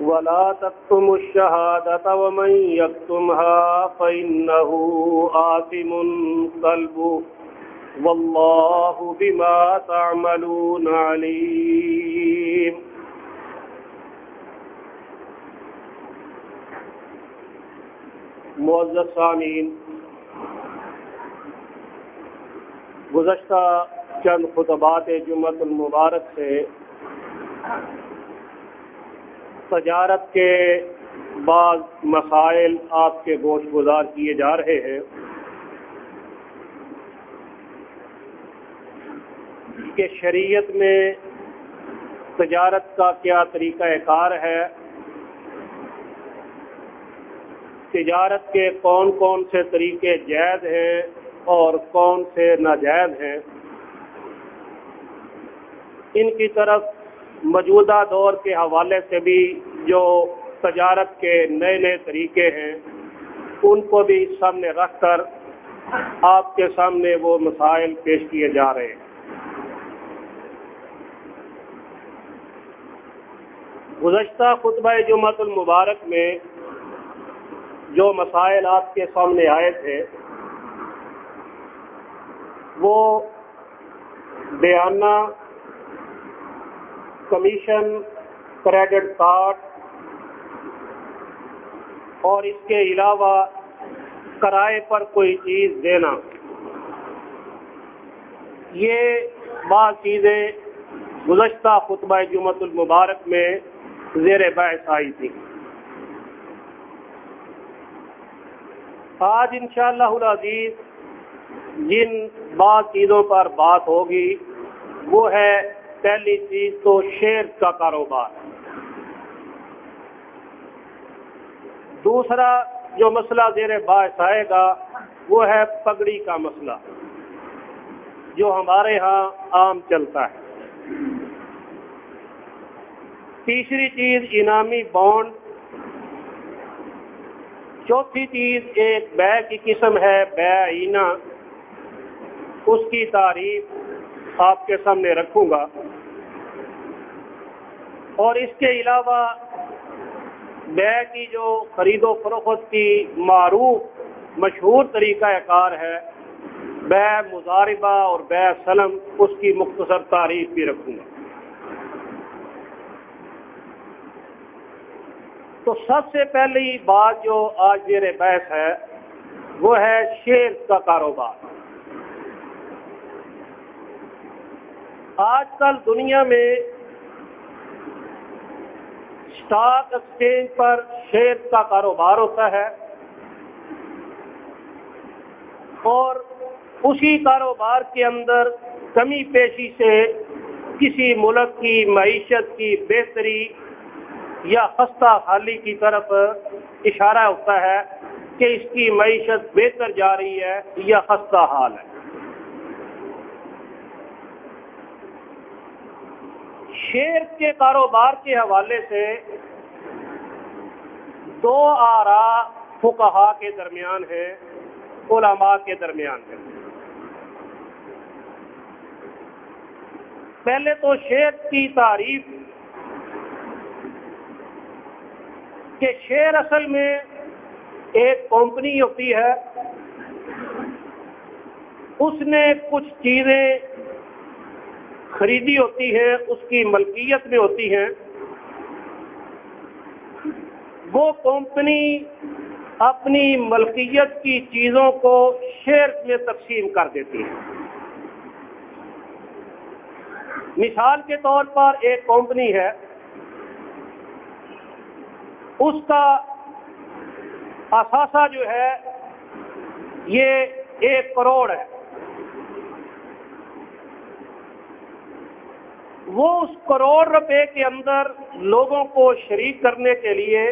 ولا تكتموا الشهادة ومن يكتمها فإنه آثم قلبه والله بما تعملون عليم معزز سامین گزشتہ چند خطبات جمعت المبارک سے تجارت کے بعض مسائل آپ کے گوشت گزار کیے جا رہے ہیں۔ کہ شریعت میں تجارت کا کیا طریقہ کار ہے؟ تجارت کے کون کون سے طریقے جائز ہیں اور کون سے ناجائز ہیں؟ ان کی طرف موجودہ دور کے حوالے سے بھی جو تجارت کے نئے نئے طریقے ہیں، ان کو بھی سامنے رکھ کر آپ کے سامنے وہ مسائل پیش کیے جا رہے ہیں۔ گزشتہ خطبہ جمعت المبارک میں جو مسائل آپ کے سامنے آئے تھے، وہ بیانہ کمیشن، کریڈٹ کارڈ اور اس کے علاوہ کرائے پر کوئی چیز دینا۔ یہ بعض چیزیں گزشتہ خطبہ جمعت المبارک میں زیر بحث آئی تھی۔ آج انشاءاللہ العزیز جن بعض چیزوں پر بات ہوگی، وہ ہے پہلی چیز تو شیر کا کاروبار۔ دوسرا جو مسئلہ زیر باعث آئے گا، وہ ہے پگڑی کا مسئلہ، جو ہمارے ہاں عام چلتا ہے۔ تیسری چیز، انعامی بانڈ۔ چوتھی چیز، ایک بے کی قسم ہے، بے اینا اس کی تعریف آپ کے سامنے رکھوں گا۔ اور اس کے علاوہ بے کی جو خرید و فروخت کی معروف مشہور طریقہ کار ہے، بے مظاربہ اور بے سلم، اس کی مختصر تعریف بھی رکھوں گا۔ تو سب سے پہلی بات جو آج میرے بحث ہے، وہ ہے شیر کا کاروبار۔ آج کل دنیا میں اسٹاک ایکسچینج پر شیئر کا کاروبار ہوتا ہے اور اسی کاروبار کے اندر کمی پیشی سے کسی ملک کی معیشت کی بہتری یا خستہ حالی کی طرف اشارہ ہوتا ہے کہ اس کی معیشت بہتر جا رہی ہے یا خستہ حال ہے۔ شیر کے کاروبار کے حوالے سے دو آرا فکہ کے درمیان ہے، علماء کے درمیان ہے۔ پہلے تو شیر کی تعریف کہ شیر اصل میں ایک کمپنی ہوتی ہے، اس نے کچھ چیزیں خریدی ہوتی ہے، اس کی ملکیت میں ہوتی ہیں وہ کمپنی اپنی ملکیت کی چیزوں کو شیئر میں تقسیم کر دیتی ہے۔ مثال کے طور پر ایک کمپنی ہے، اس کا اثاثہ جو ہے، یہ ایک کروڑ ہے۔ وہ اس کروڑ روپے کے اندر لوگوں کو شریک کرنے کے لیے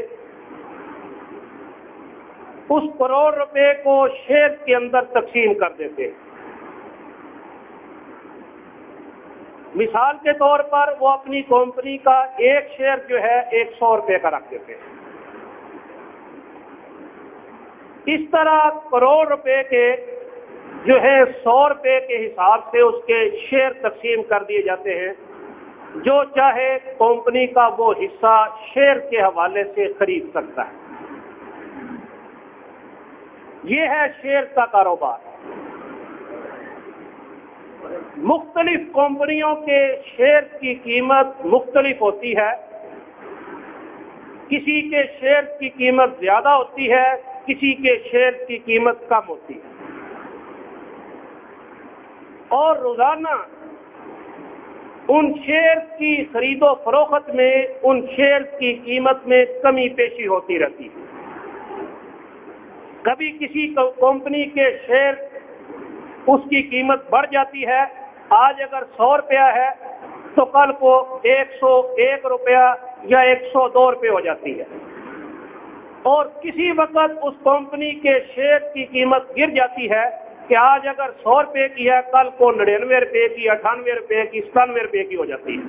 اس کروڑ روپے کو شیئر کے اندر تقسیم کر دیتے مثال کے طور پر وہ اپنی کمپنی کا ایک شیئر جو ہے ایک سو روپے کا رکھ دیتے اس طرح کروڑ روپے کے جو ہے سو روپے کے حساب سے اس کے شیئر تقسیم کر دیے جاتے ہیں۔ جو چاہے کمپنی کا وہ حصہ شیئر کے حوالے سے خرید سکتا ہے۔ یہ ہے شیئر کا کاروبار۔ مختلف کمپنیوں کے شیئر کی قیمت مختلف ہوتی ہے۔ کسی کے شیئر کی قیمت زیادہ ہوتی ہے، کسی کے شیئر کی قیمت کم ہوتی ہے۔ اور روزانہ ان شیئر کی خرید و فروخت میں، ان شیئر کی قیمت میں کمی پیشی ہوتی رہتی ہے۔ کبھی کسی کمپنی کے شیئر اس کی قیمت بڑھ جاتی ہے۔ آج اگر سو روپیہ ہے تو کل کو ایک سو ایک روپیہ یا ایک سو دو روپے ہو جاتی ہے۔ اور کسی وقت اس کمپنی کے شیئر کی قیمت گر جاتی ہے کہ آج اگر سو روپے کی ہے، کل کو نڑینوے روپے کی، اٹھانوے روپے کی، ستانوے روپے کی ہو جاتی ہے۔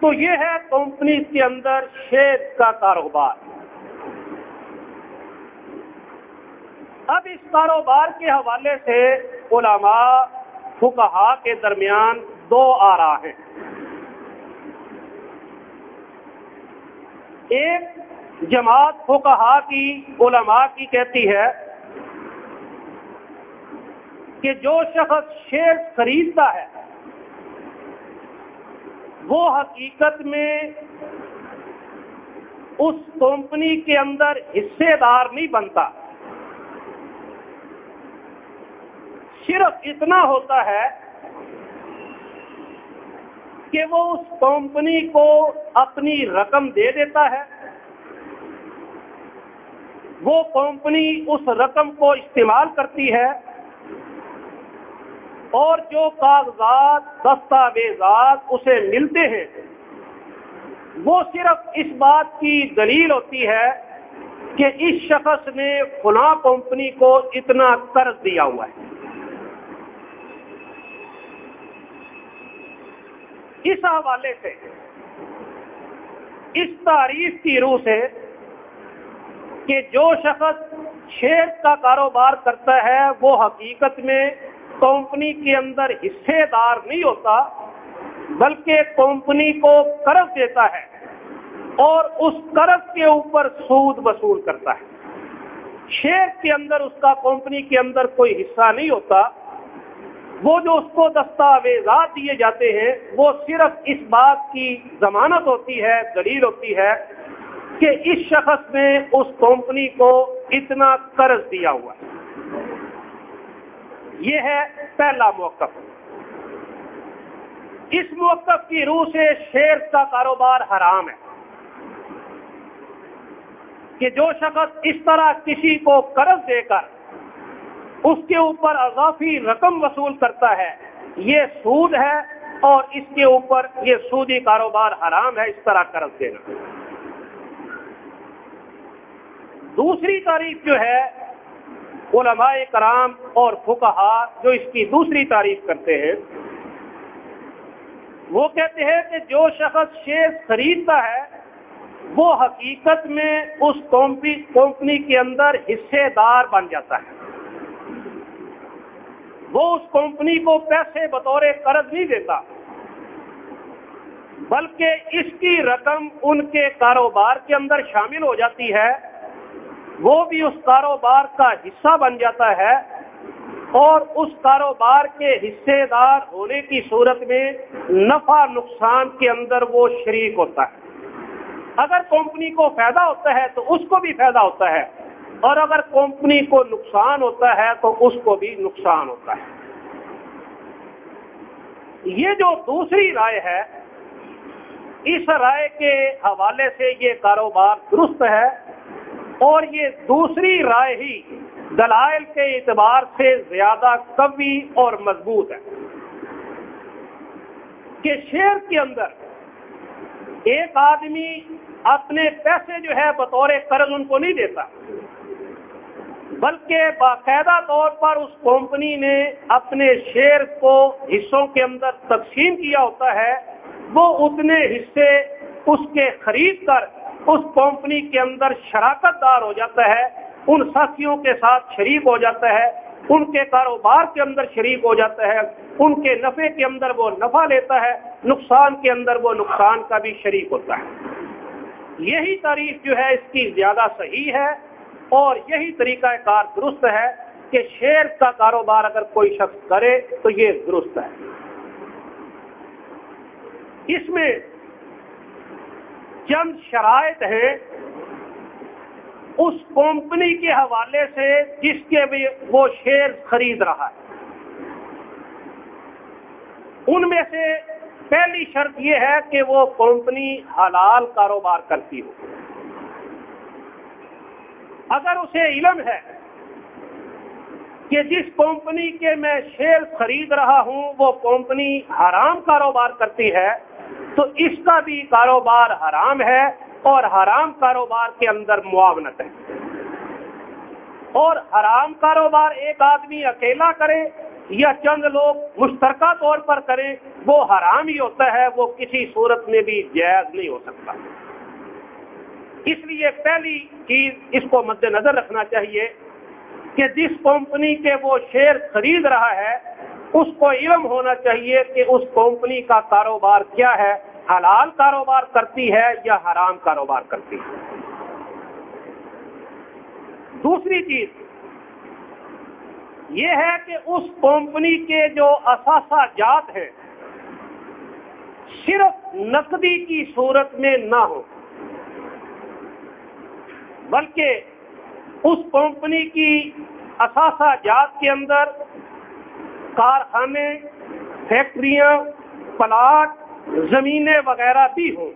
تو یہ ہے کمپنی کے اندر شیئر کا کاروبار۔ اب اس کاروبار کے حوالے سے علماء فکہ کے درمیان دو آ رہا ہیں۔ ایک جماعت فکہ کی، علماء کی کہتی ہے کہ جو شخص شیئر خریدتا ہے، وہ حقیقت میں اس کمپنی کے اندر حصے دار نہیں بنتا۔ صرف اتنا ہوتا ہے کہ وہ اس کمپنی کو اپنی رقم دے دیتا ہے۔ وہ کمپنی اس رقم کو استعمال کرتی ہے۔ اور جو کاغذات، دستاویزات اسے ملتے ہیں، وہ صرف اس بات کی دلیل ہوتی ہے کہ اس شخص نے فلاں کمپنی کو اتنا قرض دیا ہوا ہے۔ اس حوالے سے، اس تعریف کی روح سے کہ جو شخص شیئر کا کاروبار کرتا ہے، وہ حقیقت میں کمپنی کے اندر حصے دار نہیں ہوتا، بلکہ کمپنی کو قرض دیتا ہے اور اس قرض کے اوپر سود وصول کرتا ہے۔ شیئر کے اندر، اس کا کمپنی کے اندر کوئی حصہ نہیں ہوتا، وہ جو اس کو دستاویزات دیے جاتے ہیں، وہ صرف اس بات کی ضمانت ہوتی ہے، دلیل ہوتی ہے کہ اس شخص نے اس کمپنی کو اتنا قرض دیا ہوا ہے۔ یہ ہے پہلا موقف۔ اس موقف کی روح سے شیئر کا کاروبار حرام ہے۔ کہ جو شخص اس طرح کسی کو قرض دے کر اس کے اوپر اضافی رقم وصول کرتا ہے، یہ سود ہے اور اس کے اوپر یہ سودی کاروبار حرام ہے، اس طرح قرض دینا۔ دوسری تعریف جو ہے علماء کرام اور فکہ جو اس کی دوسری تعریف کرتے ہیں، وہ کہتے ہیں کہ جو شخص شیئر خریدتا ہے، وہ حقیقت میں اس کمپنی کے اندر حصے دار بن جاتا ہے۔ وہ اس کمپنی کو پیسے بطور قرض نہیں دیتا، بلکہ اس کی رقم ان کے کاروبار کے اندر شامل ہو جاتی ہے۔ وہ بھی اس کاروبار کا حصہ بن جاتا ہے اور اس کاروبار کے حصے دار ہونے کی صورت میں نفع نقصان کے اندر وہ شریک ہوتا ہے۔ اگر کمپنی کو فائدہ ہوتا ہے تو اس کو بھی فائدہ ہوتا ہے، اور اگر کمپنی کو نقصان ہوتا ہے تو اس کو بھی نقصان ہوتا ہے۔ یہ جو دوسری رائے ہے، اس رائے کے حوالے سے یہ کاروبار درست ہے۔ اور یہ دوسری رائے ہی دلائل کے اعتبار سے زیادہ قوی اور مضبوط ہے کہ شیر کے اندر ایک آدمی اپنے پیسے جو ہے بطور قرض ان کو نہیں دیتا، بلکہ باقاعدہ طور پر اس کمپنی نے اپنے شیئر کو حصوں کے اندر تقسیم کیا ہوتا ہے، وہ اتنے حصے اس کے خرید کر اس کمپنی کے اندر شراکت دار ہو جاتا ہے، ان ساتھیوں کے ساتھ شریک ہو جاتا ہے، ان کے کاروبار کے اندر شریک ہو جاتا ہے، ان کے نفع کے اندر وہ نفع لیتا ہے، نقصان کے اندر وہ نقصان کا بھی شریک ہوتا ہے۔ یہی تعریف جو ہے، اس کی زیادہ صحیح ہے اور یہی طریقہ کار درست ہے کہ شیئر کا کاروبار اگر کوئی شخص کرے تو یہ درست ہے۔ اس میں چند شرائط ہیں اس کمپنی کے حوالے سے جس کے بھی وہ شیئر خرید رہا ہے۔ ان میں سے پہلی شرط یہ ہے کہ وہ کمپنی حلال کاروبار کرتی ہو۔ اگر اسے علم ہے کہ جس کمپنی کے میں شیئر خرید رہا ہوں وہ کمپنی حرام کاروبار کرتی ہے تو اس کا بھی کاروبار حرام ہے اور حرام کاروبار کے اندر معاونت ہے۔ اور حرام کاروبار ایک آدمی اکیلا کرے یا چند لوگ مشترکہ طور پر کریں، وہ حرام ہی ہوتا ہے، وہ کسی صورت میں بھی جائز نہیں ہو سکتا۔ اس لیے پہلی چیز اس کو مد نظر رکھنا چاہیے کہ جس کمپنی کے وہ شیئر خرید رہا ہے اس کو علم ہونا چاہیے کہ اس کمپنی کا کاروبار کیا ہے، حلال کاروبار کرتی ہے یا حرام کاروبار کرتی ہے۔ دوسری چیز یہ ہے کہ اس کمپنی کے جو اثاثہ جات ہیں، صرف نقدی کی صورت میں نہ ہو بلکہ اس کمپنی کی اثاثہ جات کے اندر کارخانے فیکٹریاں، پلاٹ، زمینیں وغیرہ بھی ہوں۔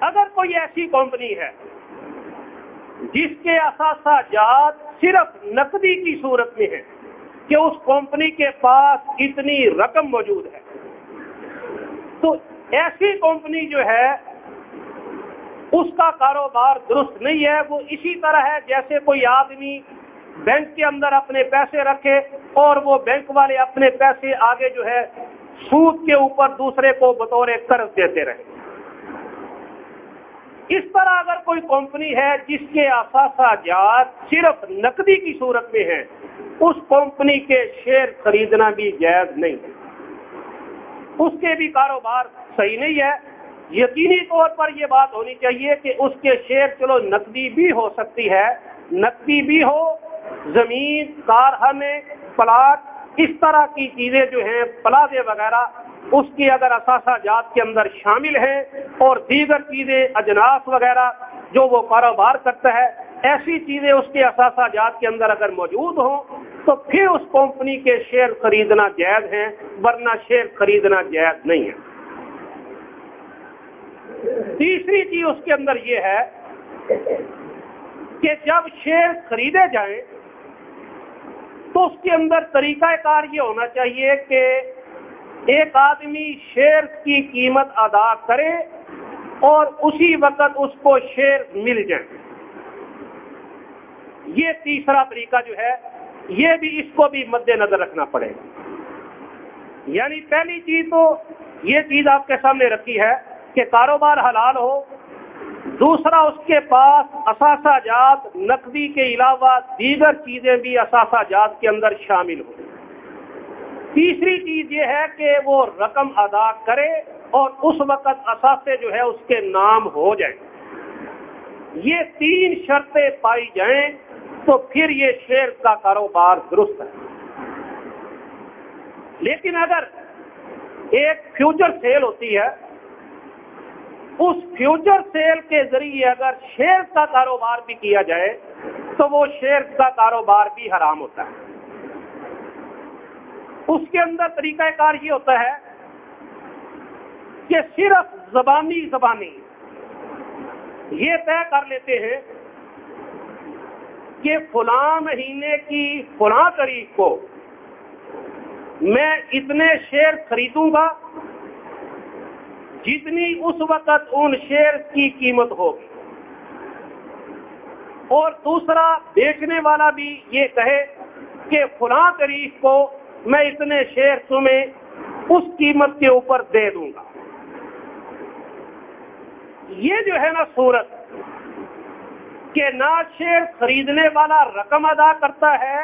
اگر کوئی ایسی کمپنی ہے جس کے اثاثہ جات صرف نقدی کی صورت میں ہے کہ اس کمپنی کے پاس اتنی رقم موجود ہے، تو ایسی کمپنی جو ہے، اس کا کاروبار درست نہیں ہے۔ وہ اسی طرح ہے جیسے کوئی آدمی بینک کے اندر اپنے پیسے رکھے اور وہ بینک والے اپنے پیسے آگے جو ہے سود کے اوپر دوسرے کو بطور قرض دیتے رہے۔ اس طرح اگر کوئی کمپنی ہے جس کے اثاثہ جات صرف نقدی کی صورت میں ہے، اس کمپنی کے شیئر خریدنا بھی جائز نہیں۔ ہے اس کے بھی کاروبار صحیح نہیں ہے۔ یقینی طور پر یہ بات ہونی چاہیے کہ اس کے شیئر چلو نقدی بھی ہو سکتی ہے، نقدی بھی ہو زمین کارخانے پلاٹ، اس طرح کی چیزیں جو ہیں، پلازے وغیرہ، اس کی اگر اثاثہ جات کے اندر شامل ہیں اور دیگر چیزیں، اجناس وغیرہ جو وہ کاروبار کرتا ہے، ایسی چیزیں اس کے اثاثہ جات کے اندر اگر موجود ہوں، تو پھر اس کمپنی کے شیئر خریدنا جائز ہیں، ورنہ شیئر خریدنا جائز نہیں ہے۔ تیسری چیز اس کے اندر یہ ہے کہ جب شیئر خریدے جائیں تو اس کے اندر طریقہ کار یہ ہونا چاہیے کہ ایک آدمی شیئر کی قیمت ادا کرے اور اسی وقت اس کو شیئر مل جائیں یہ تیسرا طریقہ جو ہے، یہ بھی اس کو بھی مد نظر رکھنا پڑے۔ گا یعنی پہلی چیز تو یہ چیز آپ کے سامنے رکھی ہے کہ کاروبار حلال ہو دوسرا اس کے پاس اثاثہ جات، نقدی کے علاوہ دیگر چیزیں بھی اثاثہ جات کے اندر شامل ہوں۔ تیسری چیز یہ ہے کہ وہ رقم ادا کرے اور اس وقت اثاثے جو ہے اس کے نام ہو جائیں۔ یہ تین شرطیں پائی جائیں تو پھر یہ شیئر کا کاروبار درست ہے۔ لیکن اگر ایک فیوچر سیل ہوتی ہے اس فیوچر سیل کے ذریعے اگر شیئر کا کاروبار بھی کیا جائے، تو وہ شیئر کا کاروبار بھی حرام ہوتا ہے۔ اس کے اندر طریقہ کار یہ ہوتا ہے کہ صرف زبانی زبانی یہ طے کر لیتے ہیں کہ فلاں مہینے کی فلاں تاریخ کو میں اتنے شیئر خریدوں گا جتنی اس وقت ان شیئر کی قیمت ہوگی۔ اور دوسرا، بیچنے والا بھی یہ کہے کہ فلاں تاریخ کو میں اتنے شیئر تمہیں اس قیمت کے اوپر دے دوں گا۔ یہ جو ہے نا صورت کہ نہ شیئر خریدنے والا رقم ادا کرتا ہے،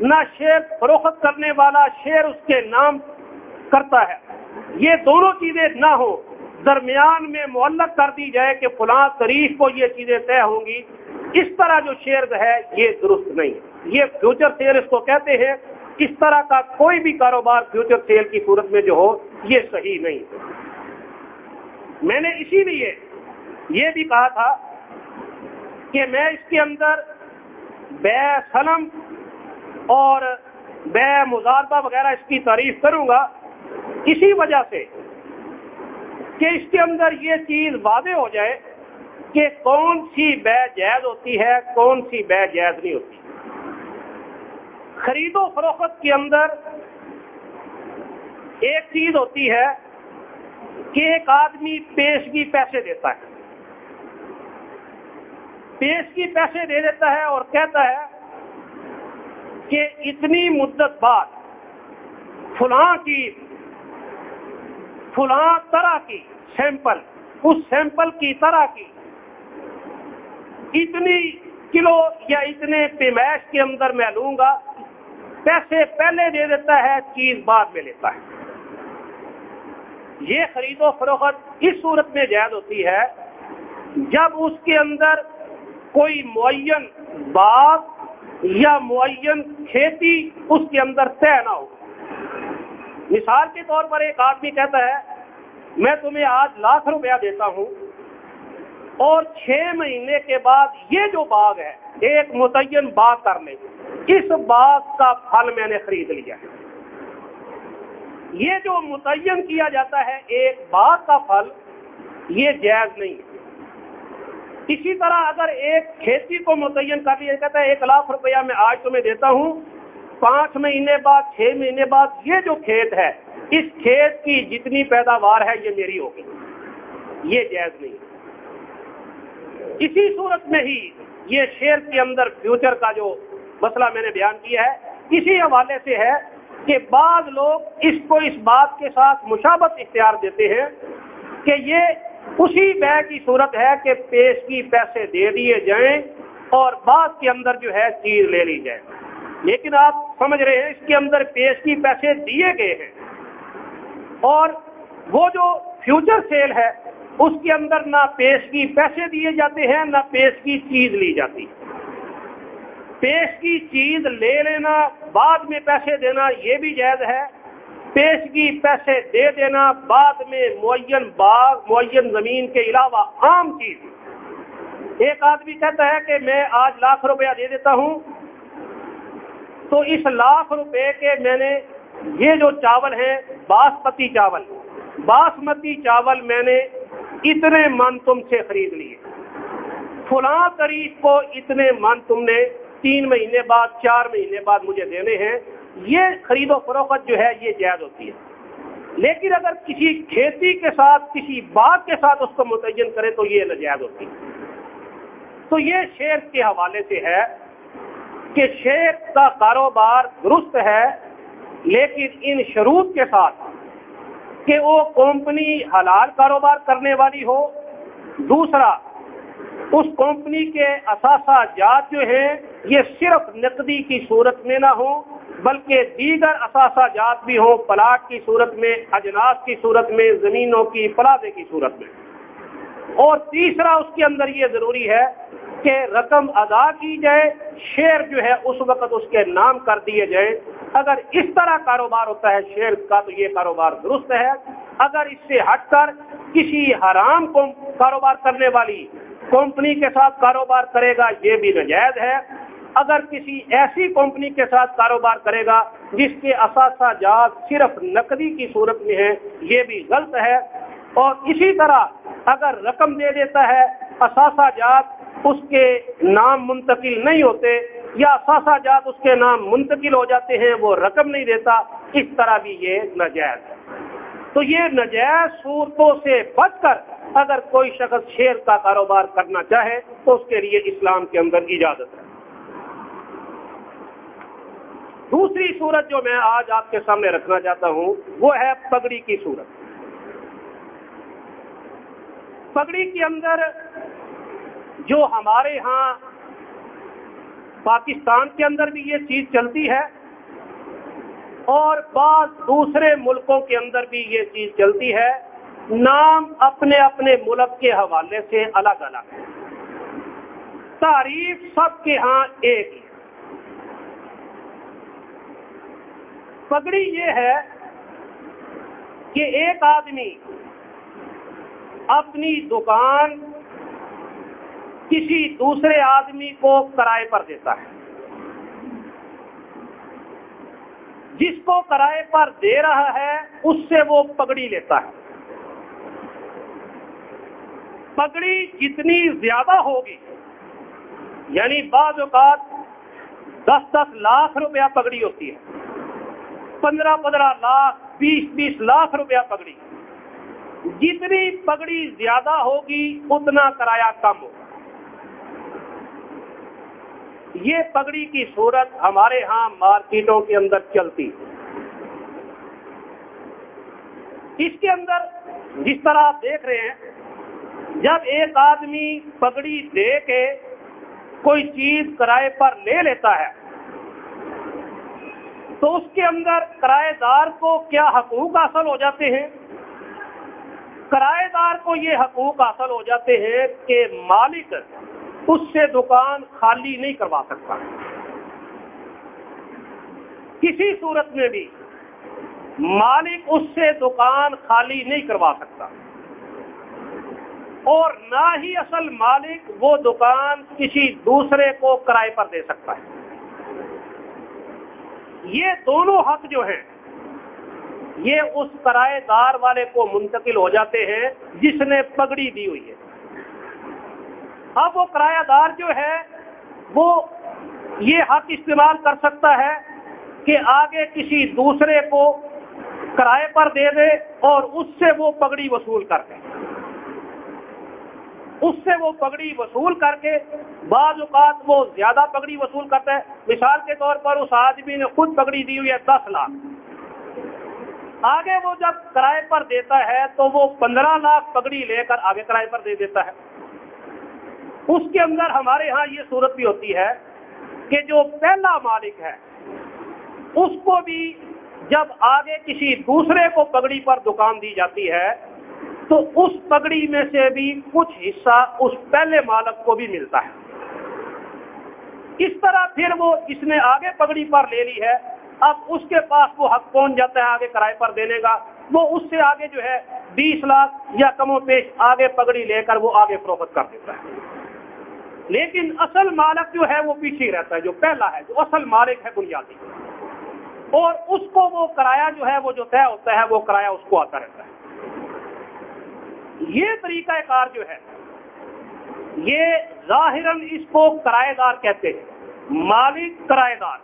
نہ شیئر فروخت کرنے والا شیئر اس کے نام کرتا ہے۔ یہ دونوں چیزیں نہ ہو درمیان میں معلق کر دی جائے کہ فلاں تاریخ کو یہ چیزیں طے ہوں گی۔ اس طرح جو شیئر ہے، یہ درست نہیں یہ فیوچر سیل اس کو کہتے ہیں۔ اس طرح کا کوئی بھی کاروبار فیوچر سیل کی صورت میں جو ہو، یہ صحیح نہیں میں نے اسی لیے یہ بھی کہا تھا کہ میں اس کے اندر بے سلم اور بے مزاربہ وغیرہ اس کی تعریف کروں گا۔ اسی وجہ سے کہ اس کے اندر یہ چیز واضح ہو جائے کہ کون سی بے جائز ہوتی ہے، کون سی بے جائز نہیں ہوتی۔ خرید و فروخت کے اندر ایک چیز ہوتی ہے کہ ایک آدمی پیشگی پیسے دیتا ہے۔ پیشگی پیسے دے دیتا ہے اور کہتا ہے کہ اتنی مدت بعد فلاں کی فلاں طرح کی سیمپل، اس سیمپل کی طرح کی۔ اتنی کلو یا اتنے پیمائش کے اندر میں لوں گا، پیسے پہلے دے دیتا ہے، چیز بعد میں لیتا ہے۔ یہ خرید و فروخت اس صورت میں جائز ہوتی ہے، جب اس کے اندر کوئی معین باغ یا معین کھیتی اس کے اندر طے نہ ہو۔ مثال کے طور پر ایک آدمی کہتا ہے، میں تمہیں آج لاکھ روپیہ دیتا ہوں اور چھ مہینے کے بعد یہ جو باغ ہے، ایک متعین باغ کر لیں۔ اس باغ کا پھل میں نے خرید لیا۔ ہے یہ جو متعین کیا جاتا ہے، ایک باغ کا پھل، یہ جائز نہیں ہے۔ اسی طرح اگر ایک کھیتی کو متعین کر لیا کہتا ہے، ایک لاکھ روپیہ میں آج تمہیں دیتا ہوں پانچ مہینے بعد، چھ مہینے بعد یہ جو کھیت ہے، اس کھیت کی جتنی پیداوار ہے، یہ میری ہوگی۔ یہ جائز نہیں۔ اسی صورت میں ہی یہ شیئر کے اندر فیوچر کا جو مسئلہ میں نے بیان کیا ہے، اسی حوالے سے ہے کہ بعض لوگ اس کو اس بات کے ساتھ مشابت اختیار دیتے ہیں کہ یہ اسی بے کی صورت ہے کہ پیش کی پیسے دے دیے جائیں اور بعد کے اندر جو ہے چیز لے لی جائے۔ لیکن آپ سمجھ رہے ہیں اس کے اندر پیش کی پیسے دیے گئے ہیں۔ اور وہ جو فیوچر سیل ہے، اس کے اندر نہ پیش کی پیسے دیے جاتے ہیں، نہ پیش کی چیز لی جاتی۔ پیش کی چیز لے لینا، بعد میں پیسے دینا یہ بھی جائز ہے۔ پیش کی پیسے دے دینا، بعد میں معین باغ، معین زمین کے علاوہ عام چیز۔ ایک آدمی کہتا ہے کہ میں آج لاکھ روپیہ دے دیتا ہوں تو اس لاکھ روپے کے میں نے یہ جو چاول ہیں، باسمتی چاول باسمتی چاول میں نے اتنے من تم سے خرید لیے۔ فلاں تاریخ کو اتنے من تم نے تین مہینے بعد، چار مہینے بعد مجھے دینے ہیں۔ یہ خرید و فروخت جو ہے، یہ جائز ہوتی ہے۔ لیکن اگر کسی کھیتی کے ساتھ، کسی باغ کے ساتھ اس کو متعین کرے تو یہ نجائز ہوتی ہے۔ تو یہ شیئر کے حوالے سے ہے کہ شیئر کا کاروبار درست ہے، لیکن ان شروط کے ساتھ کہ وہ کمپنی حلال کاروبار کرنے والی ہو۔ دوسرا، اس کمپنی کے اثاثہ جات جو ہیں، یہ صرف نقدی کی صورت میں نہ ہوں، بلکہ دیگر اثاثہ جات بھی ہوں، پلاٹ کی صورت میں اجناس کی صورت میں، زمینوں کی، پلازے کی صورت میں۔ اور تیسرا، اس کے اندر یہ ضروری ہے کہ رقم ادا کی جائے شیئر جو ہے اس وقت اس کے نام کر دیے جائیں۔ اگر اس طرح کاروبار ہوتا ہے شیئر کا تو یہ کاروبار درست ہے۔ اگر اس سے ہٹ کر کسی حرام کو کاروبار کرنے والی کمپنی کے ساتھ کاروبار کرے گا، یہ بھی نجائز ہے۔ اگر کسی ایسی کمپنی کے ساتھ کاروبار کرے گا، جس کے اثاثہ جات صرف نقدی کی صورت میں ہے یہ بھی غلط ہے۔ اور اسی طرح اگر رقم دے دیتا ہے اثاثہ جات اس کے نام منتقل نہیں ہوتے یا اثاثہ جات اس کے نام منتقل ہو جاتے ہیں، وہ رقم نہیں دیتا، اس طرح بھی یہ ناجائز ہے۔ تو یہ نجائز صورتوں سے بچ کر اگر کوئی شخص شیر کا کاروبار کرنا چاہے، تو اس کے لیے اسلام کے اندر اجازت ہے۔ دوسری صورت جو میں آج آپ کے سامنے رکھنا چاہتا ہوں، وہ ہے پگڑی کی صورت۔ پگڑی کے اندر جو ہمارے ہاں پاکستان کے اندر بھی یہ چیز چلتی ہے اور بعض دوسرے ملکوں کے اندر بھی یہ چیز چلتی ہے، نام اپنے اپنے ملک کے حوالے سے الگ الگ ہے تعریف سب کے ہاں ایک ہی۔ پگڑی یہ ہے کہ ایک آدمی اپنی دکان کسی دوسرے آدمی کو کرائے پر دیتا ہے۔ جس کو کرائے پر دے رہا ہے، اس سے وہ پگڑی لیتا ہے۔ پگڑی جتنی زیادہ ہوگی یعنی بعض اوقات دس دس لاکھ روپیہ پگڑی ہوتی ہے۔ پندرہ پندرہ لاکھ، بیس بیس لاکھ روپیہ پگڑی۔ جتنی پگڑی زیادہ ہوگی، اتنا کرایہ کم ہوگا۔ یہ پگڑی کی صورت ہمارے ہاں مارکیٹوں کے اندر چلتی اس کے اندر جس طرح آپ دیکھ رہے ہیں، جب ایک آدمی پگڑی دے کے کوئی چیز کرائے پر لے لیتا ہے، تو اس کے اندر کرایہ دار کو کیا حقوق حاصل ہو جاتے ہیں؟ کرایہ دار کو یہ حقوق حاصل ہو جاتے ہیں کہ مالک اس سے دکان خالی نہیں کروا سکتا۔ کسی صورت میں بھی مالک اس سے دکان خالی نہیں کروا سکتا۔ اور نہ ہی اصل مالک وہ دکان کسی دوسرے کو کرائے پر دے سکتا ہے۔ یہ دونوں حق جو ہیں، یہ اس کرائے دار والے کو منتقل ہو جاتے ہیں جس نے پگڑی دی ہوئی ہے۔ اب وہ کرایہ دار جو ہے، وہ یہ حق استعمال کر سکتا ہے کہ آگے کسی دوسرے کو کرائے پر دے دے اور اس سے وہ پگڑی وصول کر دے۔ اس سے وہ پگڑی وصول کر کے بعض اوقات وہ زیادہ پگڑی وصول کرتا ہے۔ مثال کے طور پر اس آدمی نے خود پگڑی دی ہوئی ہے دس لاکھ۔ آگے وہ جب کرائے پر دیتا ہے تو وہ پندرہ لاکھ پگڑی لے کر آگے کرائے پر دے دیتا ہے۔ اس کے اندر ہمارے ہاں یہ صورت بھی ہوتی ہے کہ جو پہلا مالک ہے، اس کو بھی جب آگے کسی دوسرے کو پگڑی پر دکان دی جاتی ہے، تو اس پگڑی میں سے بھی کچھ حصہ اس پہلے مالک کو بھی ملتا ہے۔ اس طرح پھر وہ اس نے آگے پگڑی پر لے لی ہے، اب اس کے پاس وہ حق پہنچ جاتا ہے، آگے کرائے پر دینے کا۔ وہ اس سے آگے جو ہے، بیس لاکھ یا کم و پیش آگے پگڑی لے کر وہ آگے فروخت کر دیتا ہے۔ لیکن اصل مالک جو ہے وہ پیچھے رہتا ہے، جو پہلا ہے، جو اصل مالک ہے بنیادی۔ اور اس کو وہ کرایہ جو ہے، وہ جو طے ہوتا ہے، وہ کرایہ اس کو آتا رہتا ہے۔ یہ طریقہ کار جو ہے، یہ ظاہر اس کو کرایہ دار کہتے ہیں، مالک کرایہ دار۔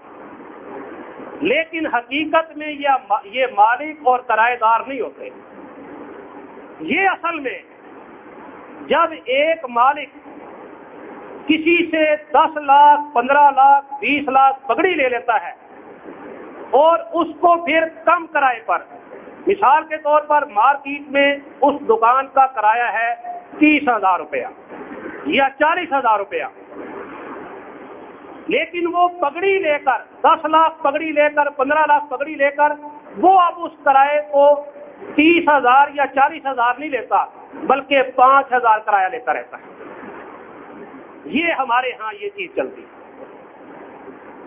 لیکن حقیقت میں یہ مالک اور کرایہ دار نہیں ہوتے۔ یہ اصل میں جب ایک مالک کسی سے دس لاکھ، پندرہ لاکھ، بیس لاکھ پگڑی لے لیتا ہے اور اس کو پھر کم کرائے پر۔ مثال کے طور پر مارکیٹ میں اس دکان کا کرایہ ہے تیس ہزار روپیہ یا چالیس ہزار روپیہ۔ لیکن وہ پگڑی لے کر، دس لاکھ پگڑی لے کر، پندرہ لاکھ پگڑی لے کر، وہ اب اس کرائے کو تیس ہزار یا چالیس ہزار نہیں لیتا، بلکہ پانچ ہزار کرایہ لیتا رہتا ہے۔ یہ ہمارے ہاں یہ چیز چلتی۔ ہے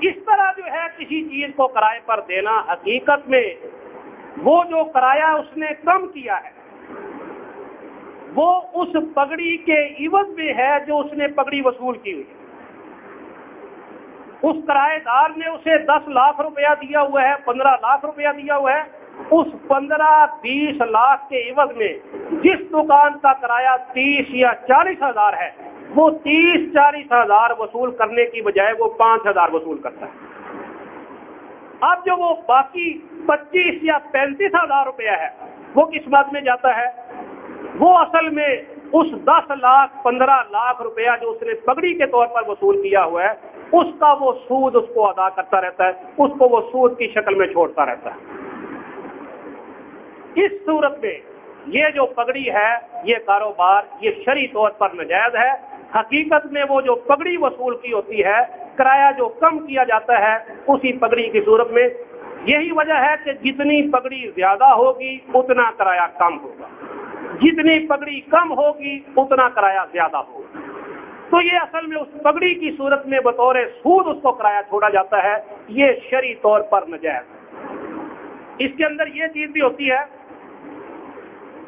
اس طرح جو ہے کسی چیز کو کرائے پر دینا حقیقت میں وہ جو کرایہ اس نے کم کیا ہے، وہ اس پگڑی کے عوض میں ہے جو اس نے پگڑی وصول کی ہوئی۔ اس کرایہ دار نے اسے دس لاکھ روپیہ دیا ہوا ہے، پندرہ لاکھ روپیہ دیا ہوا ہے، اس پندرہ بیس لاکھ کے عوض میں جس دکان کا کرایہ تیس یا چالیس ہزار ہے وہ تیس چالیس ہزار وصول کرنے کی بجائے وہ پانچ ہزار وصول کرتا ہے۔ اب جو وہ باقی پچیس یا پینتیس ہزار روپیہ ہے، وہ کس بات میں جاتا ہے؟ وہ اصل میں اس دس لاکھ، پندرہ لاکھ روپیہ جو اس نے پگڑی کے طور پر وصول کیا ہوا ہے، اس کا وہ سود اس کو ادا کرتا رہتا ہے، اس کو وہ سود کی شکل میں چھوڑتا رہتا ہے۔ اس صورت میں یہ جو پگڑی ہے، یہ کاروبار، یہ شری طور پر نجائز ہے۔ حقیقت میں وہ جو پگڑی وصول کی ہوتی ہے، کرایہ جو کم کیا جاتا ہے، اسی پگڑی کی صورت میں یہی وجہ ہے کہ جتنی پگڑی زیادہ ہوگی، اتنا کرایہ کم ہوگا۔ جتنی پگڑی کم ہوگی، اتنا کرایہ زیادہ ہوگا۔ تو یہ اصل میں اس پگڑی کی صورت میں بطور سود اس کو کرایہ چھوڑا جاتا ہے، یہ شری طور پر نجائز اس کے اندر یہ چیز بھی ہوتی ہے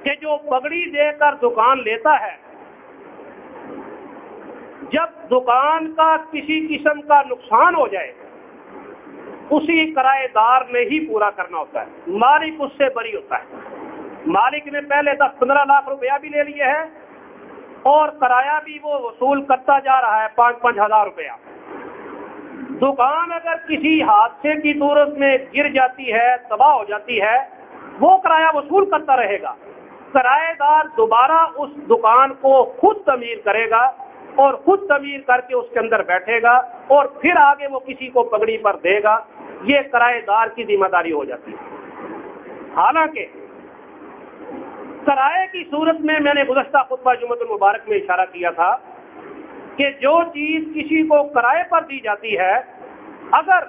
کہ جو پگڑی دے کر دکان لیتا ہے جب دکان کا کسی قسم کا نقصان ہو جائے، اسی کرایہ دار نے ہی پورا کرنا ہوتا ہے۔ مالک اس سے بری ہوتا ہے۔ مالک نے پہلے دس پندرہ لاکھ روپیہ بھی لے لیے ہیں اور کرایہ بھی وہ وصول کرتا جا رہا ہے پانچ پانچ ہزار روپیہ۔ دکان اگر کسی حادثے کی صورت میں گر جاتی ہے، تباہ ہو جاتی ہے، وہ کرایہ وصول کرتا رہے گا۔ کرایہ دار دوبارہ اس دکان کو خود تعمیر کرے گا۔ اور خود تعمیر کر کے اس کے اندر بیٹھے گا اور پھر آگے وہ کسی کو پگڑی پر دے گا، یہ کرایہ دار کی ذمہ داری ہو جاتی ہے۔ حالانکہ کرائے کی صورت میں میں نے گزشتہ خطبہ جمعت المبارک میں اشارہ کیا تھا کہ جو چیز کسی کو کرائے پر دی جاتی ہے، اگر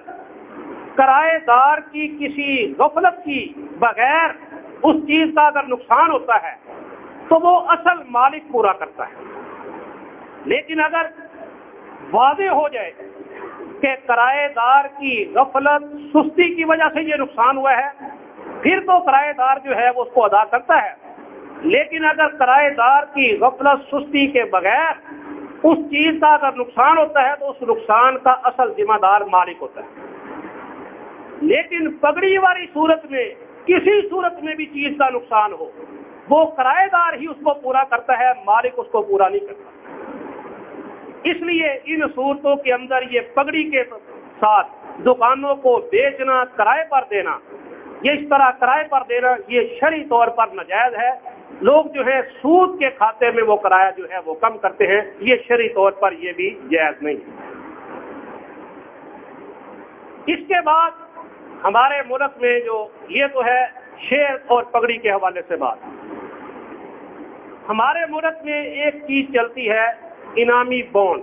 کرائے دار کی کسی غفلت کی بغیر اس چیز کا اگر نقصان ہوتا ہے، تو وہ اصل مالک پورا کرتا ہے۔ لیکن اگر واضح ہو جائے کہ کرائے دار کی غفلت، سستی کی وجہ سے یہ نقصان ہوا ہے، پھر تو کرائے دار جو ہے وہ اس کو ادا کرتا ہے۔ لیکن اگر کرائے دار کی غفلت، سستی کے بغیر اس چیز کا اگر نقصان ہوتا ہے تو اس نقصان کا اصل ذمہ دار مالک ہوتا ہے۔ لیکن پگڑی والی صورت میں، کسی صورت میں بھی چیز کا نقصان ہو، وہ کرائے دار ہی اس کو پورا کرتا ہے، مالک اس کو پورا نہیں کرتا۔ اس لیے ان صورتوں کے اندر یہ پگڑی کے ساتھ دکانوں کو بیچنا، کرائے پر دینا، یہ اس طرح کرائے پر دینا، یہ شری طور پر ناجائز ہے۔ لوگ جو ہے سود کے کھاتے میں وہ کرایہ جو ہے وہ کم کرتے ہیں۔ یہ شری طور پر یہ بھی جائز نہیں۔ اس کے بعد ہمارے ملک میں جو یہ تو ہے شیر اور پگڑی کے حوالے سے بات۔ ہمارے ملک میں ایک چیز چلتی ہے۔ انعامی بانڈ۔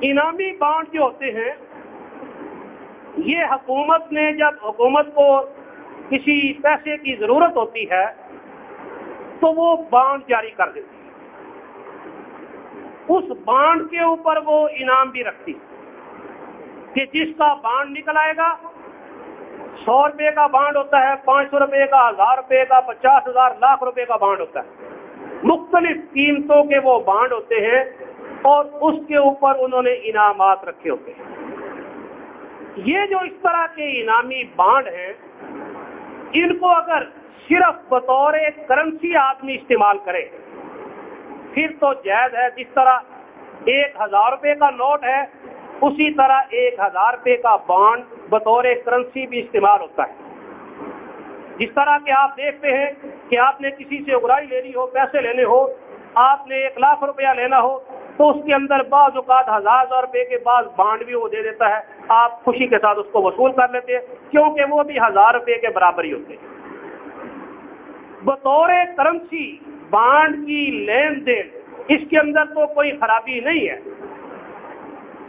انعامی بانڈ جو ہوتے ہیں، یہ حکومت نے جب حکومت کو کسی پیسے کی ضرورت ہوتی ہے، تو وہ بانڈ جاری کر دیتی اس بانڈ کے اوپر وہ انعام بھی رکھتی کہ جس کا بانڈ نکل آئے گا، سو روپے کا بانڈ ہوتا ہے، پانچ سو روپے کا، ہزار روپے کا، پچاس ہزار، لاکھ روپے کا بانڈ ہوتا ہے۔ مختلف قیمتوں کے وہ بانڈ ہوتے ہیں اور اس کے اوپر انہوں نے انعامات رکھے ہوتے ہیں۔ یہ جو اس طرح کے انعامی بانڈ ہیں، ان کو اگر صرف بطور کرنسی آدمی استعمال کرے، پھر تو جائز ہے۔ جس طرح ایک ہزار روپے کا نوٹ ہے، اسی طرح ایک ہزار روپے کا بانڈ بطور کرنسی بھی استعمال ہوتا ہے۔ جس طرح کہ آپ دیکھتے ہیں کہ آپ نے کسی سے اگرائی لینی ہو، پیسے لینے ہو، آپ نے ایک لاکھ روپیہ لینا ہو، تو اس کے اندر بعض اوقات ہزار ہزار روپے کے بعد بانڈ بھی وہ دے دیتا ہے۔ آپ خوشی کے ساتھ اس کو وصول کر لیتے ہیں، کیونکہ وہ بھی ہزار روپے کے برابر ہی ہوتے ہیں۔ بطور کرنسی بانڈ کی لین دین، اس کے اندر تو کوئی خرابی نہیں ہے۔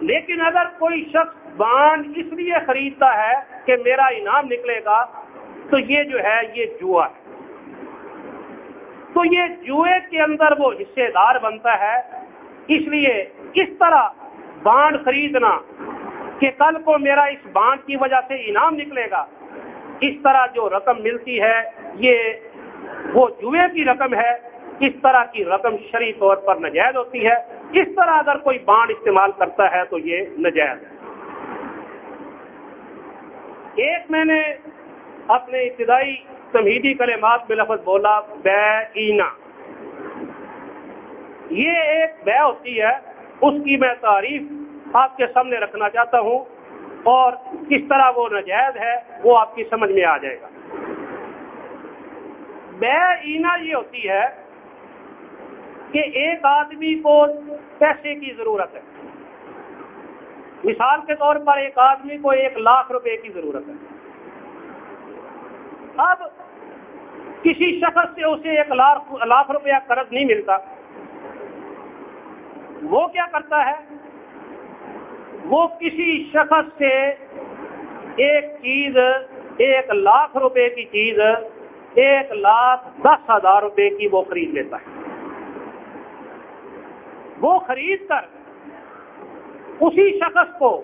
لیکن اگر کوئی شخص بانڈ اس لیے خریدتا ہے کہ میرا انعام نکلے گا، تو یہ جو ہے، یہ جوا ہے۔ تو یہ جوئے کے اندر وہ حصے دار بنتا ہے۔ اس لیے اس طرح بانڈ خریدنا کہ کل کو میرا اس بانڈ کی وجہ سے انعام نکلے گا۔ اس طرح جو رقم ملتی ہے، یہ وہ جوئے کی رقم ہے۔ اس طرح کی رقم شرعی طور پر نجائز ہوتی ہے۔ اس طرح اگر کوئی بانڈ استعمال کرتا ہے تو یہ نجائز ہے۔ ایک میں نے اپنے ابتدائی تمہیدی کلمات میں لفظ بولا، بے، اینا۔ یہ ایک بے ہوتی ہے، اس کی میں تعریف آپ کے سامنے رکھنا چاہتا ہوں اور کس طرح وہ نجائز ہے، وہ آپ کی سمجھ میں آ جائے گا۔ بے، اینا یہ ہوتی ہے کہ ایک آدمی کو پیسے کی ضرورت ہے۔ مثال کے طور پر ایک آدمی کو ایک لاکھ روپے کی ضرورت ہے۔ اب کسی شخص سے اسے ایک لاکھ لاکھ روپیہ قرض نہیں ملتا۔ وہ کیا کرتا ہے؟ وہ کسی شخص سے ایک چیز ایک لاکھ روپے کی چیز ایک لاکھ دس ہزار روپے کی وہ خرید لیتا ہے۔ وہ خرید کر اسی شخص کو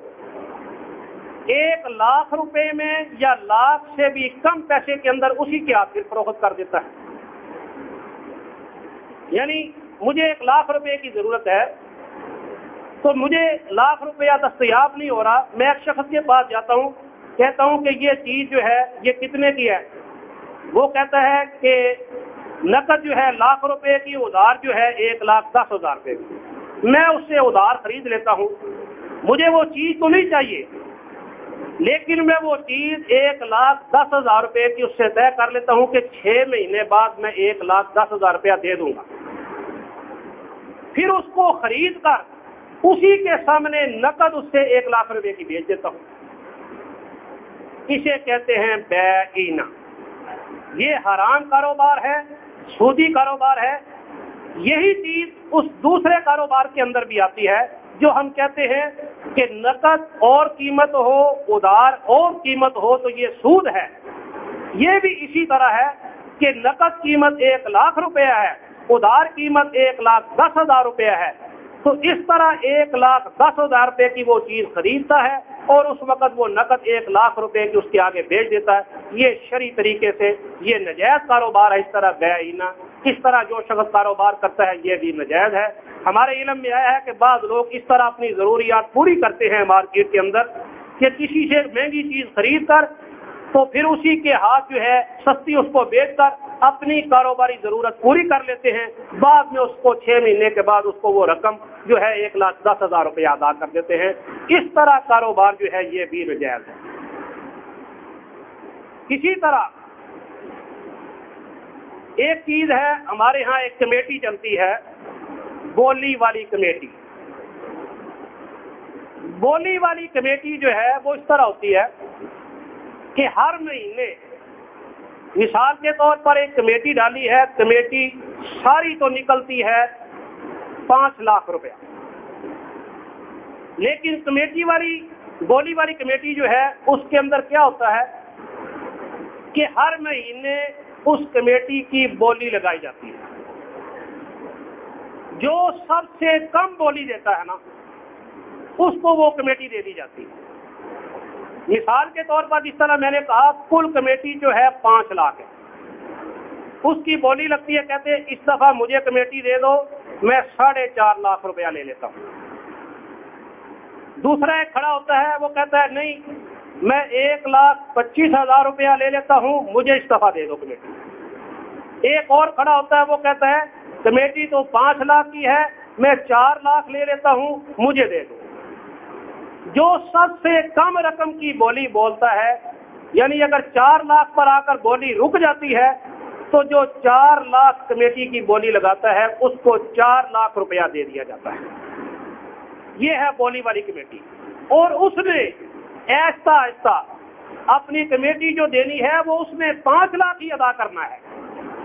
ایک لاکھ روپے میں یا لاکھ سے بھی کم پیسے کے اندر اسی کے ہاتھ فروخت کر دیتا ہے۔ یعنی مجھے ایک لاکھ روپے کی ضرورت ہے تو مجھے لاکھ روپیہ دستیاب نہیں ہو رہا۔ میں ایک شخص کے پاس جاتا ہوں، کہتا ہوں کہ یہ چیز جو ہے، یہ کتنے کی ہے؟ وہ کہتا ہے کہ نقد جو ہے، لاکھ روپے کی ادار جو ہے، ایک لاکھ دس ہزار روپے کی۔ میں اس سے ادار خرید لیتا ہوں۔ مجھے وہ چیز تو نہیں چاہیے۔ لیکن میں وہ چیز ایک لاکھ دس ہزار روپے کی اس سے طے کر لیتا ہوں کہ چھ مہینے بعد میں ایک لاکھ دس ہزار روپیہ دے دوں گا۔ پھر اس کو خرید کر اسی کے سامنے نقد اس سے ایک لاکھ روپے کی بیچ دیتا ہوں۔ اسے کہتے ہیں بے اینا یہ حرام کاروبار ہے، سودی کاروبار ہے۔ یہی چیز اس دوسرے کاروبار کے اندر بھی آتی ہے۔ جو ہم کہتے ہیں کہ نقد اور قیمت ہو، ادار اور قیمت ہو تو یہ سود ہے۔ یہ بھی اسی طرح ہے کہ نقد قیمت ایک لاکھ روپیہ ہے، ادار قیمت ایک لاکھ دس ہزار روپیہ ہے۔ تو اس طرح ایک لاکھ دس ہزار روپے کی وہ چیز خریدتا ہے اور اس وقت وہ نقد ایک لاکھ روپے کی اس کے آگے بیچ دیتا ہے۔ یہ شری طریقے سے یہ نجائز کاروبار ہے، اس طرح بے اس طرح جو شخص کاروبار کرتا ہے، یہ بھی نجائز ہے۔ ہمارے علم میں آیا ہے کہ بعض لوگ اس طرح اپنی ضروریات پوری کرتے ہیں مارکیٹ کے اندر کہ کسی سے مہنگی چیز خرید کر تو پھر اسی کے ہاتھ جو ہے سستی اس کو بیچ کر اپنی کاروباری ضرورت پوری کر لیتے ہیں۔ بعد میں اس کو چھ مہینے کے بعد اس کو وہ رقم جو ہے ایک لاکھ دس ہزار روپیہ ادا کر دیتے ہیں۔ اس طرح کاروبار جو ہے یہ بھی نجائز ہے۔ اسی طرح ایک چیز ہے، ہمارے ہاں ایک کمیٹی چلتی ہے۔ بولی والی کمیٹی۔ بولی والی کمیٹی جو ہے وہ اس طرح ہوتی ہے کہ ہر مہینے مثال کے طور پر ایک کمیٹی ڈالی ہے، کمیٹی ساری تو نکلتی ہے پانچ لاکھ روپیہ لیکن کمیٹی والی، بولی والی کمیٹی جو ہے، اس کے اندر کیا ہوتا ہے کہ ہر مہینے اس کمیٹی کی بولی لگائی جاتی ہے۔ جو سب سے کم بولی دیتا ہے نا، اس کو وہ کمیٹی دے دی جاتی ہے۔ مثال کے طور پر جس طرح میں نے کہا، کل کمیٹی جو ہے پانچ لاکھ ہے۔ اس کی بولی لگتی ہے، کہتے ہیں، اس دفعہ مجھے کمیٹی دے دو، میں ساڑھے چار لاکھ روپیہ لے لیتا ہوں۔ دوسرا ایک کھڑا ہوتا ہے، وہ کہتا ہے، نہیں، میں ایک لاکھ پچیس ہزار روپیہ لے لیتا ہوں، مجھے اس دفعہ دے دو کمیٹی۔ ایک اور کھڑا ہوتا ہے، وہ کہتا ہے کمیٹی تو پانچ لاکھ کی ہے، میں چار لاکھ لے لیتا ہوں، مجھے دے دو۔ جو سب سے کم رقم کی بولی بولتا ہے یعنی اگر چار لاکھ پر آ کر بولی رک جاتی ہے، تو جو چار لاکھ کمیٹی کی بولی لگاتا ہے، اس کو چار لاکھ روپیہ دے دیا جاتا ہے۔ یہ ہے بولی والی کمیٹی۔ اور اس نے ایسا ایسا اپنی کمیٹی جو دینی ہے، وہ اس میں پانچ لاکھ ہی ادا کرنا ہے۔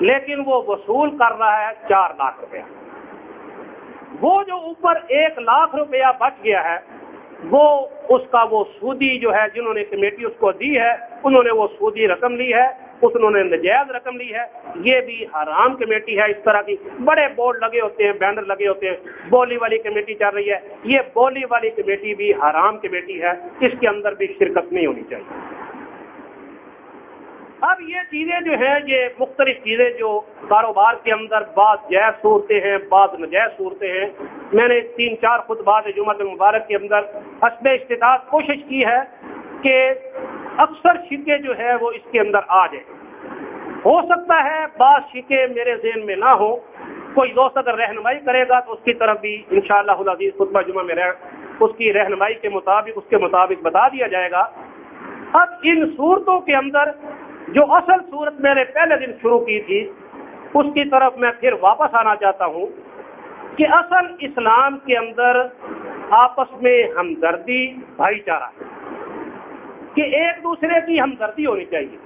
لیکن وہ وصول کر رہا ہے چار لاکھ روپیہ۔ وہ جو اوپر ایک لاکھ روپیہ بچ گیا ہے، وہ اس کا وہ سودی جو ہے، جنہوں نے کمیٹی اس کو دی ہے، انہوں نے وہ سودی رقم لی ہے، اس انہوں نے نجائز رقم لی ہے۔ یہ بھی حرام کمیٹی ہے اس طرح کی۔ بڑے بورڈ لگے ہوتے ہیں، بینر لگے ہوتے ہیں، بولی والی کمیٹی چل رہی ہے۔ یہ بولی والی کمیٹی بھی حرام کمیٹی ہے۔ اس کے اندر بھی شرکت نہیں ہونی چاہیے۔ اب یہ چیزیں جو ہیں، یہ مختلف چیزیں جو کاروبار کے اندر بعض جائز صورتیں ہیں، بعض نجائز صورتیں ہیں۔ میں نے تین چار خود بعد جمعہ مبارک کے اندر حسب استطاعت کوشش کی ہے کہ اکثر شکے جو ہے وہ اس کے اندر آ جائیں۔ ہو سکتا ہے بعض شکے میرے ذہن میں نہ ہو کوئی دوست اگر رہنمائی کرے گا تو اس کی طرف بھی انشاءاللہ شاء اللہ خطبہ جمعہ میں رہ اس کی رہنمائی کے مطابق، اس کے مطابق بتا دیا جائے گا۔ اب ان صورتوں کے اندر جو اصل صورت میں نے پہلے دن شروع کی تھی، اس کی طرف میں پھر واپس آنا چاہتا ہوں کہ اصل اسلام کے اندر آپس میں ہمدردی، بھائی چارہ کہ ایک دوسرے کی ہمدردی ہونی چاہیے۔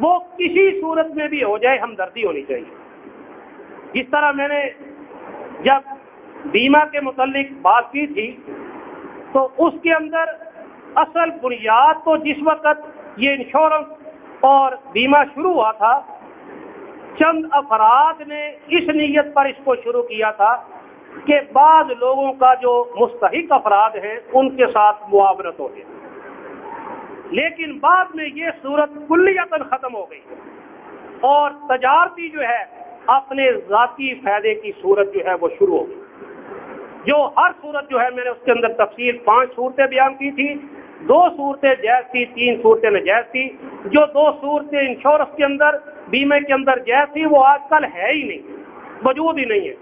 وہ کسی صورت میں بھی ہو جائے، ہمدردی ہونی چاہیے۔ جس طرح میں نے جب بیمہ کے متعلق بات کی تھی، تو اس کے اندر اصل بنیاد تو جس وقت یہ انشورنس اور بیمہ شروع ہوا تھا، چند افراد نے اس نیت پر اس کو شروع کیا تھا کہ بعض لوگوں کا جو مستحق افراد ہیں، ان کے ساتھ معاورت ہو گیا لیکن بعد میں یہ صورت کلیتاً ختم ہو گئی۔ اور تجارتی جو ہے، اپنے ذاتی فائدے کی صورت جو ہے، وہ شروع ہو گئی۔ جو ہر صورت جو ہے میں نے اس کے اندر تفصیل پانچ صورتیں بیان کی تھی، دو صورتیں جائز تھی، تین صورتیں نجائز تھی۔ جو دو صورتیں انشورنس کے اندر، بیمے کے اندر جائز تھی، وہ آج کل ہے ہی نہیں، موجود ہی نہیں ہے۔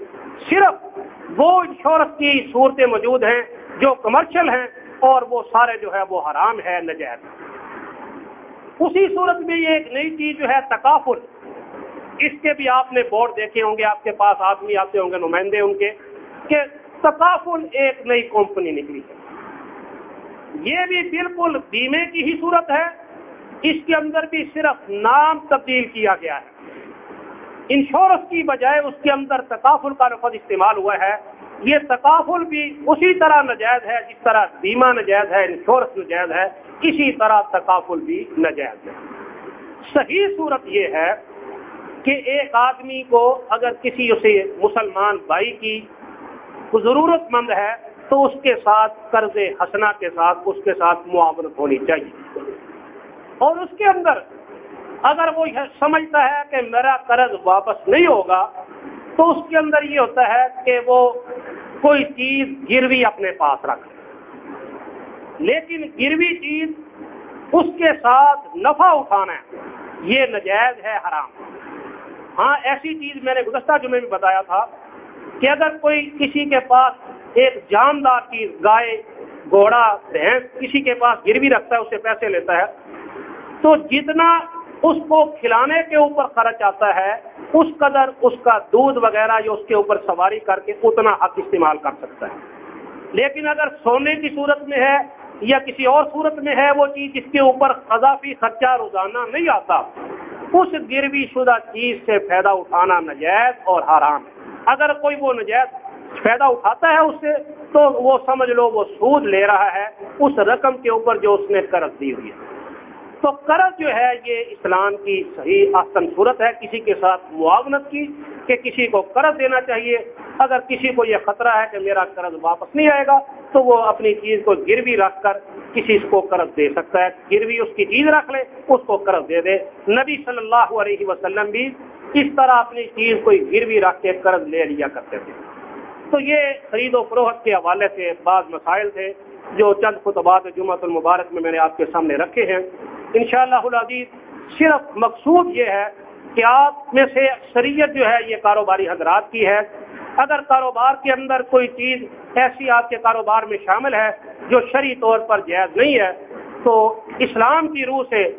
صرف وہ انشورنس کی صورتیں موجود ہیں جو کمرشل ہیں اور وہ سارے جو ہے وہ حرام ہے نجائز اسی صورت میں یہ ایک نئی چیز جو ہے تقافل اس کے بھی آپ نے بورڈ دیکھے ہوں گے، آپ کے پاس آدمی آتے ہوں گے، نمائندے ان کے، کہ تقافل ایک نئی کمپنی نکلی ہے۔ یہ بھی بالکل بیمے کی ہی صورت ہے۔ اس کے اندر بھی صرف نام تبدیل کیا گیا ہے۔ انشورنس کی بجائے اس کے اندر تقافل کا لفظ استعمال ہوا ہے۔ یہ تقافل بھی اسی طرح نجائز ہے، جس طرح بیمہ نجائز ہے، انشورنس نجائز ہے، اسی طرح تقافل بھی نجائز ہے۔ صحیح صورت یہ ہے کہ ایک آدمی کو اگر کسی اسے مسلمان بھائی کی ضرورت مند ہے تو اس کے ساتھ قرض حسنا کے ساتھ اس کے ساتھ معاونت ہونی چاہیے۔ اور اس کے اندر اگر وہ سمجھتا ہے کہ میرا قرض واپس نہیں ہوگا تو اس کے اندر یہ ہوتا ہے کہ وہ کوئی چیز گروی اپنے پاس رکھ لیکن گروی چیز اس کے ساتھ نفع اٹھانا ہے یہ نجائز ہے، حرام۔ ہاں ایسی چیز میں نے گزشتہ جمعے میں بتایا تھا کہ اگر کوئی کسی کے پاس ایک جاندار چیز گائے، گھوڑا، بھینس کسی کے پاس گروی رکھتا ہے، اسے پیسے لیتا ہے، تو جتنا اس کو کھلانے کے اوپر خرچ آتا ہے، اس قدر اس کا دودھ وغیرہ جو اس کے اوپر سواری کر کے اتنا حق استعمال کر سکتا ہے۔ لیکن اگر سونے کی صورت میں ہے یا کسی اور صورت میں ہے وہ چیز جس کے اوپر اضافی خرچہ روزانہ نہیں آتا، اس گروی شدہ چیز سے فائدہ اٹھانا نجائز اور حرام ہے۔ اگر کوئی وہ نجائز فائدہ اٹھاتا ہے اس سے، تو وہ سمجھ لو وہ سود لے رہا ہے، اس رقم کے اوپر جو اس نے قرض دی ہوئی ہے۔ تو قرض جو ہے، یہ اسلام کی صحیح آسن صورت ہے۔ کسی کے ساتھ معاونت کی کہ کسی کو قرض دینا چاہیے۔ اگر کسی کو یہ خطرہ ہے کہ میرا قرض واپس نہیں آئے گا، تو وہ اپنی چیز کو گروی رکھ کر کسی کو قرض دے سکتا ہے۔ گروی اس کی چیز رکھ لے، اس کو قرض دے دے۔ نبی صلی اللہ علیہ وسلم بھی اس طرح اپنی چیز کوئی گروی رکھ کے قرض لے لیا کرتے تھے۔ تو یہ خرید و فروخت کے حوالے سے بعض مسائل تھے جو چند خطبات جمعۃ المبارک میں میں نے آپ کے سامنے رکھے ہیں۔ انشاءاللہ شاء اللہ صرف مقصود یہ ہے کہ آپ میں سے اکثریت جو ہے یہ کاروباری حضرات کی ہے۔ اگر کاروبار کے اندر کوئی چیز ایسی آپ کے کاروبار میں شامل ہے جو شرعی طور پر جائز نہیں ہے، تو اسلام کی روح سے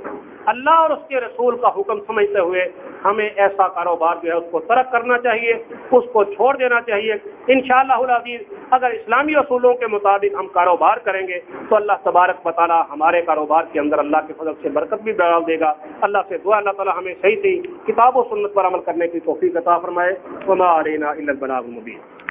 اللہ اور اس کے رسول کا حکم سمجھتے ہوئے ہمیں ایسا کاروبار جو ہے اس کو ترک کرنا چاہیے، اس کو چھوڑ دینا چاہیے۔ انشاءاللہ شاء اللہ اگر اسلامی اصولوں کے مطابق ہم کاروبار کریں گے، تو اللہ تبارک بطالہ ہمارے کاروبار کے اندر اللہ کے فضل سے برکت بھی ڈال دے گا۔ اللہ سے دعا، اللہ تعالیٰ ہمیں صحیح صحیح کتاب و سنت پر عمل کرنے کی توفیق عطا فرمائے۔ وما علینا الا البلاغ المبین